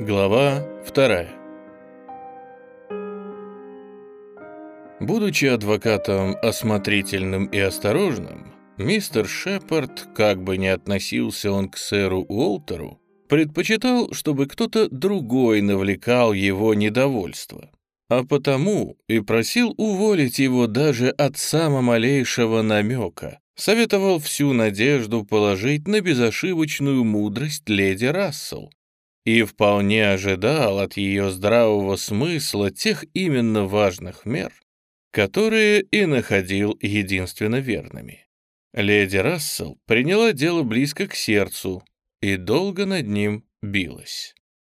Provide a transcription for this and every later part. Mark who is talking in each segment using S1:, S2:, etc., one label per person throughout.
S1: Глава вторая. Будучи адвокатом осмотрительным и осторожным, мистер Шепард, как бы ни относился он к сэру Уолтеру, предпочитал, чтобы кто-то другой навлекал его недовольство, а потому и просил уволить его даже от самого малейшего намека, советовал всю надежду положить на безошибочную мудрость леди Рассел, и вполне ожидал от ее здравого смысла тех именно важных мер, которые и находил единственно верными. Леди Рассел приняла дело близко к сердцу и долго над ним билась.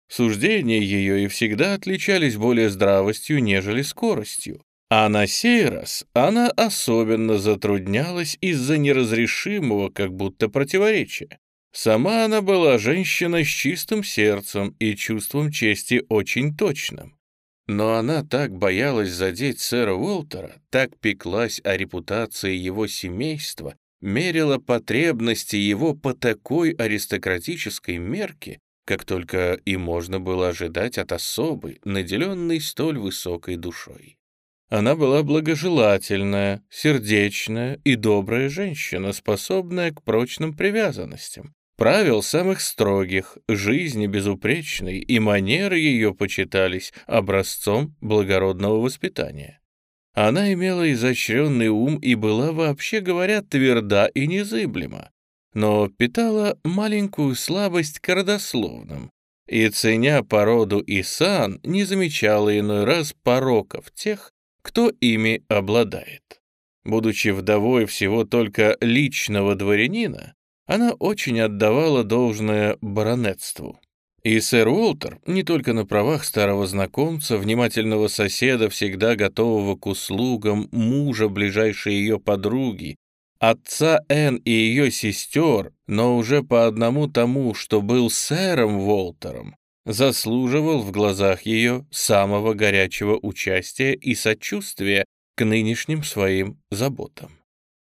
S1: Суждения ее и всегда отличались более здравостью, нежели скоростью, а на сей раз она особенно затруднялась из-за неразрешимого как будто противоречия. Сама она была женщина с чистым сердцем и чувством чести очень точным. Но она так боялась задеть сэра Уолтера, так пеклась о репутации его семейства, мерила потребности его по такой аристократической мерке, как только и можно было ожидать от особы, наделенной столь высокой душой. Она была благожелательная, сердечная и добрая женщина, способная к прочным привязанностям, Правил самых строгих, жизни безупречной, и манеры ее почитались образцом благородного воспитания. Она имела изощренный ум и была, вообще говоря, тверда и незыблема, но питала маленькую слабость к родословным, и, ценя породу и сан, не замечала иной раз пороков тех, кто ими обладает. Будучи вдовой всего только личного дворянина, она очень отдавала должное баронетству. И сэр Уолтер, не только на правах старого знакомца, внимательного соседа, всегда готового к услугам, мужа ближайшей ее подруги, отца Энн и ее сестер, но уже по одному тому, что был сэром Уолтером, заслуживал в глазах ее самого горячего участия и сочувствия к нынешним своим заботам.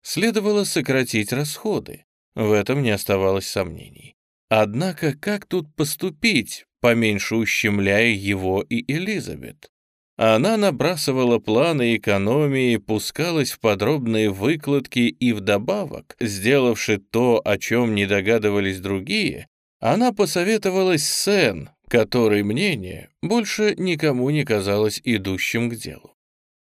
S1: Следовало сократить расходы. В этом не оставалось сомнений. Однако как тут поступить, поменьше ущемляя его и Элизабет? Она набрасывала планы экономии, пускалась в подробные выкладки и вдобавок, сделавши то, о чем не догадывались другие, она посоветовалась с Сен, которой мнение больше никому не казалось идущим к делу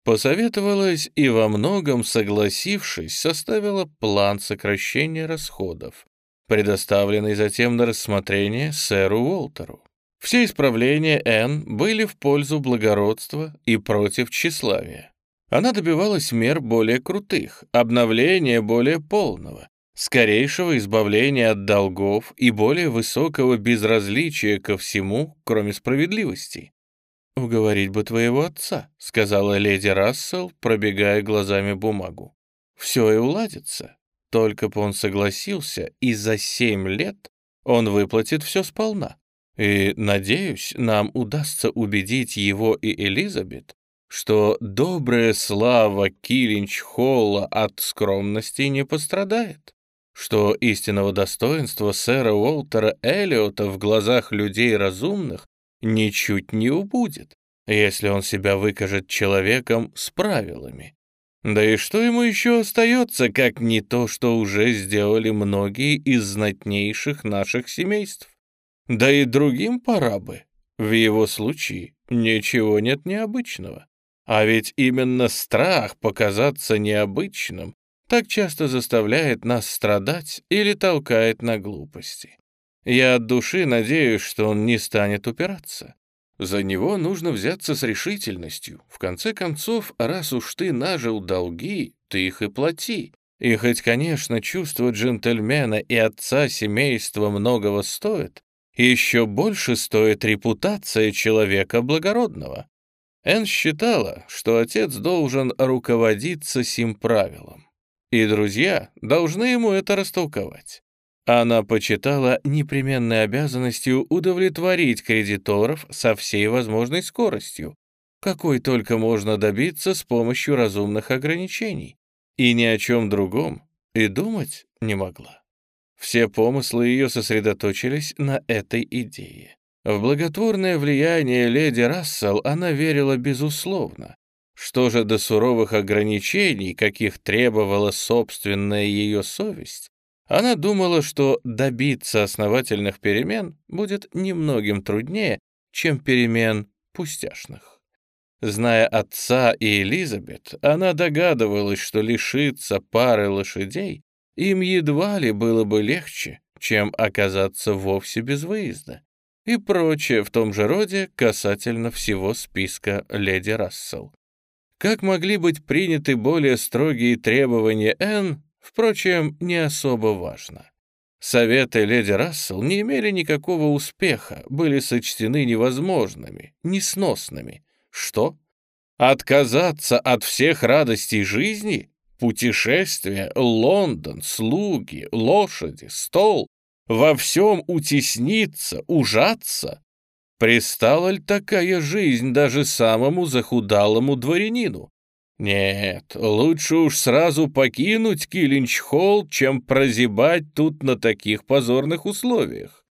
S1: посоветовалась и во многом согласившись, составила план сокращения расходов, предоставленный затем на рассмотрение сэру Уолтеру. Все исправления Энн были в пользу благородства и против тщеславия. Она добивалась мер более крутых, обновления более полного, скорейшего избавления от долгов и более высокого безразличия ко всему, кроме справедливости. «Уговорить бы твоего отца», — сказала леди Рассел, пробегая глазами бумагу. «Все и уладится. Только бы он согласился, и за семь лет он выплатит все сполна. И, надеюсь, нам удастся убедить его и Элизабет, что добрая слава Киллинч-Холла от скромности не пострадает, что истинного достоинства сэра Уолтера Эллиота в глазах людей разумных ничуть не убудет, если он себя выкажет человеком с правилами. Да и что ему еще остается, как не то, что уже сделали многие из знатнейших наших семейств? Да и другим пора бы. В его случае ничего нет необычного. А ведь именно страх показаться необычным так часто заставляет нас страдать или толкает на глупости. Я от души надеюсь, что он не станет упираться. За него нужно взяться с решительностью. В конце концов, раз уж ты нажил долги, ты их и плати. И хоть, конечно, чувство джентльмена и отца семейства многого стоит, еще больше стоит репутация человека благородного. Энн считала, что отец должен руководиться сим правилом, и друзья должны ему это растолковать. Она почитала непременной обязанностью удовлетворить кредиторов со всей возможной скоростью, какой только можно добиться с помощью разумных ограничений, и ни о чем другом и думать не могла. Все помыслы ее сосредоточились на этой идее. В благотворное влияние леди Рассел она верила безусловно. Что же до суровых ограничений, каких требовала собственная ее совесть, она думала, что добиться основательных перемен будет немногим труднее, чем перемен пустяшных. Зная отца и Элизабет, она догадывалась, что лишиться пары лошадей им едва ли было бы легче, чем оказаться вовсе без выезда, и прочее в том же роде касательно всего списка леди Рассел. Как могли быть приняты более строгие требования Энн, впрочем, не особо важно. Советы леди Рассел не имели никакого успеха, были сочтены невозможными, несносными. Что? Отказаться от всех радостей жизни? Путешествия, Лондон, слуги, лошади, стол. Во всем утесниться, ужаться. Пристала ли такая жизнь даже самому захудалому дворянину? Нет, лучше уж сразу покинуть Киллинч-Холл, чем прозябать тут на таких позорных условиях.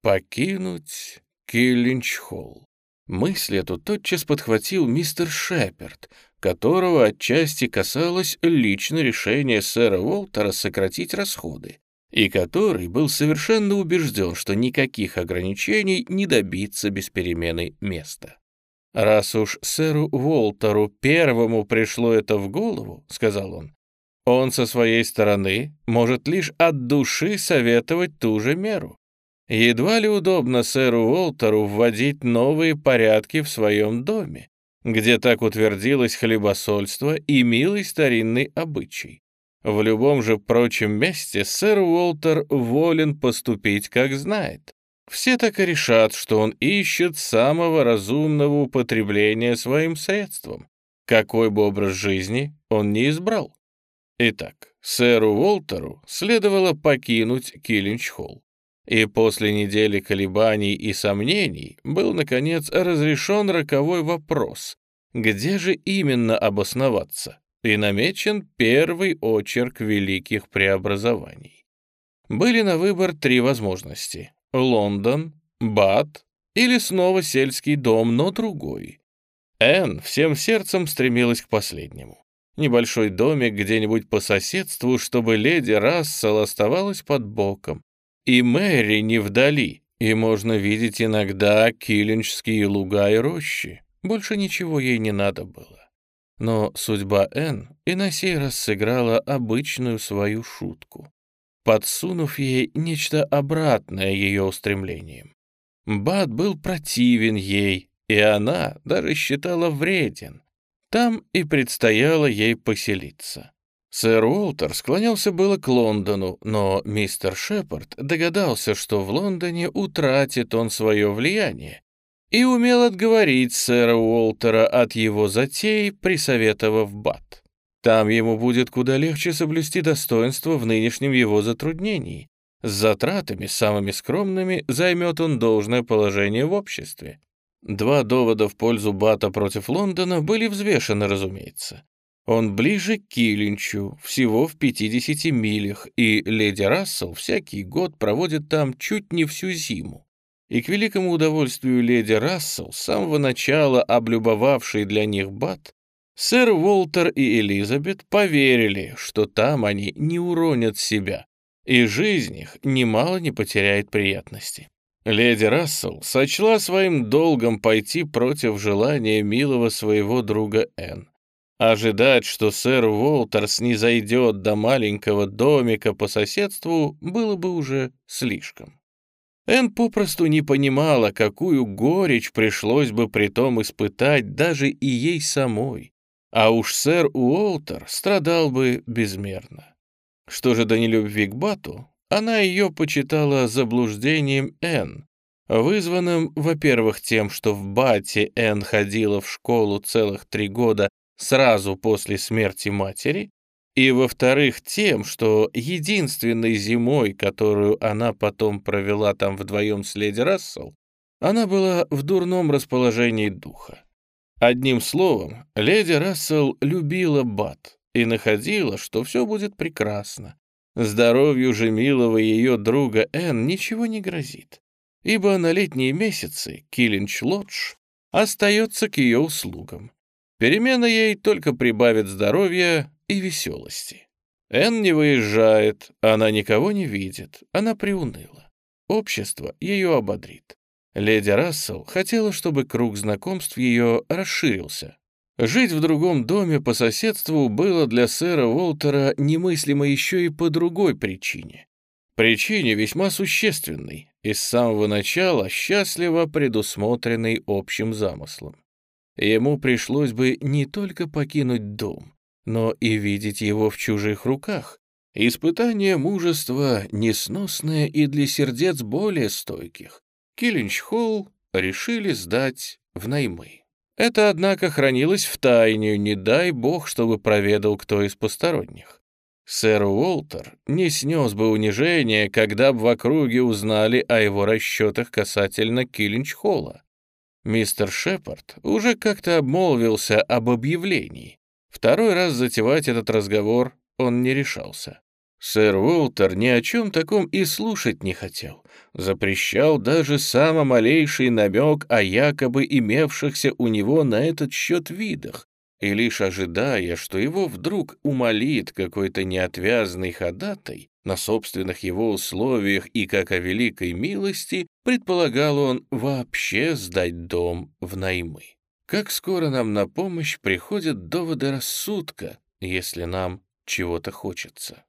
S1: Покинуть Киллинч-Холл. Мысль эту тотчас подхватил мистер Шеперд, которого отчасти касалось лично решения сэра Уолтера сократить расходы, и который был совершенно убежден, что никаких ограничений не добиться без перемены места. «Раз уж сэру Уолтеру первому пришло это в голову, — сказал он, — он со своей стороны может лишь от души советовать ту же меру. Едва ли удобно сэру Уолтеру вводить новые порядки в своем доме, где так утвердилось хлебосольство и милый старинный обычай. В любом же прочем месте сэр Уолтер волен поступить, как знает. Все так и решат, что он ищет самого разумного употребления своим средством, какой бы образ жизни он не избрал. Итак, сэру Уолтеру следовало покинуть Киллинч-Холл. И после недели колебаний и сомнений был, наконец, разрешен роковой вопрос, где же именно обосноваться, и намечен первый очерк великих преобразований. Были на выбор три возможности — Лондон, Бат или снова сельский дом, но другой. Энн всем сердцем стремилась к последнему. Небольшой домик где-нибудь по соседству, чтобы леди Рассел оставалась под боком, и Мэри не вдали, и можно видеть иногда килинчские луга и рощи. Больше ничего ей не надо было. Но судьба Энн и на сей раз сыграла обычную свою шутку, подсунув ей нечто обратное ее устремлениям. Бат был противен ей, и она даже считала вреден. Там и предстояло ей поселиться. Сэр Уолтер склонялся было к Лондону, но мистер Шепард догадался, что в Лондоне утратит он свое влияние, и умел отговорить сэра Уолтера от его затей, присоветовав Бат. Там ему будет куда легче соблюсти достоинство в нынешнем его затруднении. С затратами, самыми скромными, займет он должное положение в обществе. Два довода в пользу Бата против Лондона были взвешены, разумеется. Он ближе к Килинчу, всего в 50 милях, и леди Рассел всякий год проводит там чуть не всю зиму. И к великому удовольствию леди Рассел, с самого начала облюбовавшей для них Бат, сэр Уолтер и Элизабет поверили, что там они не уронят себя, и жизнь их немало не потеряет приятности. Леди Рассел сочла своим долгом пойти против желания милого своего друга Энн. Ожидать, что сэр Уолтерс не зайдет до маленького домика по соседству, было бы уже слишком. Энн попросту не понимала, какую горечь пришлось бы при том испытать даже и ей самой, а уж сэр Уолтер страдал бы безмерно. Что же до нелюбви к Бату, она ее почитала заблуждением Энн, вызванным, во-первых, тем, что в Бате Энн ходила в школу целых три года сразу после смерти матери, и, во-вторых, тем, что единственной зимой, которую она потом провела там вдвоем с леди Рассел, она была в дурном расположении духа. Одним словом, леди Рассел любила Бат и находила, что все будет прекрасно. Здоровью же милого ее друга Энн ничего не грозит. ибо на летние месяцы Киллинч-Лодж остается к ее услугам. Перемена ей только прибавит здоровья и веселости. Энн не выезжает, она никого не видит, она приуныла. Общество ее ободрит. Леди Рассел хотела, чтобы круг знакомств ее расширился. Жить в другом доме по соседству было для сэра Уолтера немыслимо еще и по другой причине. Причине весьма существенной и с самого начала счастливо предусмотренной общим замыслом. Ему пришлось бы не только покинуть дом, но и видеть его в чужих руках. Испытание мужества несносное и для сердец более стойких. Киллинч-Холл решили сдать в наймы. Это, однако, хранилось в тайне, не дай бог, чтобы проведал кто из посторонних. Сэр Уолтер не снес бы унижения, когда бы в округе узнали о его расчетах касательно Киллинч-Холла. Мистер Шепард уже как-то обмолвился об объявлении. Второй раз затевать этот разговор он не решался. Сэр Уолтер ни о чем таком и слушать не хотел. Запрещал даже самый малейший намек о якобы имевшихся у него на этот счет видах, и лишь ожидая, что его вдруг умолит какой-то неотвязный ходатай на собственных его условиях и как о великой милости, предполагал он вообще сдать дом в наймы. Как скоро нам на помощь приходят доводы рассудка, если нам чего-то хочется.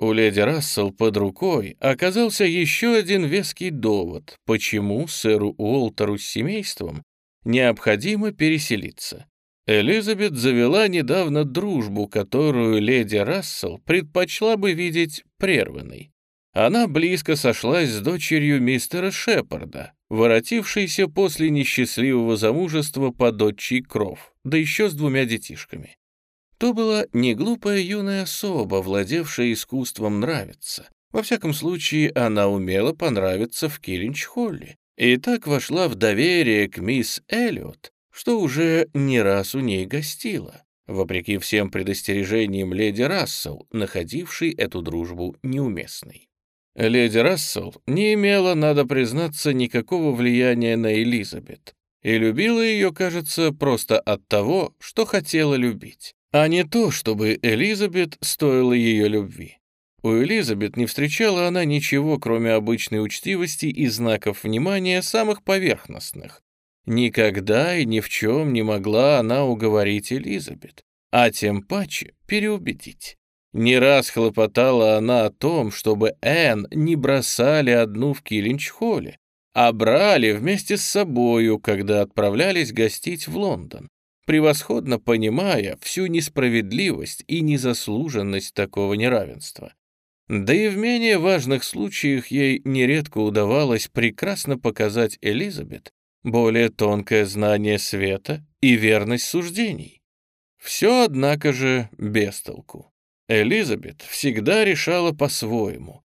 S1: У леди Рассел под рукой оказался еще один веский довод, почему сэру Уолтеру с семейством необходимо переселиться. Элизабет завела недавно дружбу, которую леди Рассел предпочла бы видеть прерванной. Она близко сошлась с дочерью мистера Шепарда, воротившейся после несчастливого замужества под отчий кров, да еще с двумя детишками. То была не глупая юная особа, владевшая искусством нравиться. Во всяком случае, она умела понравиться в Киллинч-Холле. И так вошла в доверие к мисс Эллиот, что уже не раз у ней гостила, вопреки всем предостережениям леди Рассел, находившей эту дружбу неуместной. Леди Рассел не имела, надо признаться, никакого влияния на Элизабет, и любила ее, кажется, просто от того, что хотела любить а не то, чтобы Элизабет стоила ее любви. У Элизабет не встречала она ничего, кроме обычной учтивости и знаков внимания самых поверхностных. Никогда и ни в чем не могла она уговорить Элизабет, а тем паче переубедить. Не раз хлопотала она о том, чтобы Энн не бросали одну в Киллинч-холле, а брали вместе с собою, когда отправлялись гостить в Лондон превосходно понимая всю несправедливость и незаслуженность такого неравенства. Да и в менее важных случаях ей нередко удавалось прекрасно показать Элизабет более тонкое знание света и верность суждений. Все, однако же, без толку. Элизабет всегда решала по-своему.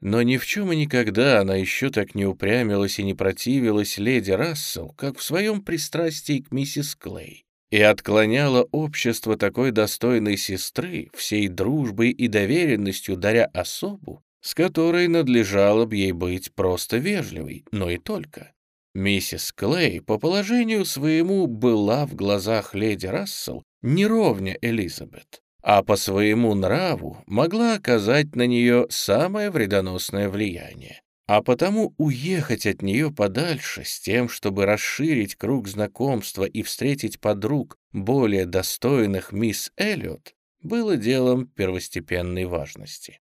S1: Но ни в чем и никогда она еще так не упрямилась и не противилась леди Рассел, как в своем пристрастии к миссис Клей и отклоняла общество такой достойной сестры всей дружбой и доверенностью, даря особу, с которой надлежало бы ей быть просто вежливой, но и только. Миссис Клей по положению своему была в глазах леди Рассел неровня Элизабет, а по своему нраву могла оказать на нее самое вредоносное влияние а потому уехать от нее подальше с тем, чтобы расширить круг знакомства и встретить подруг более достойных мисс Эллиот, было делом первостепенной важности.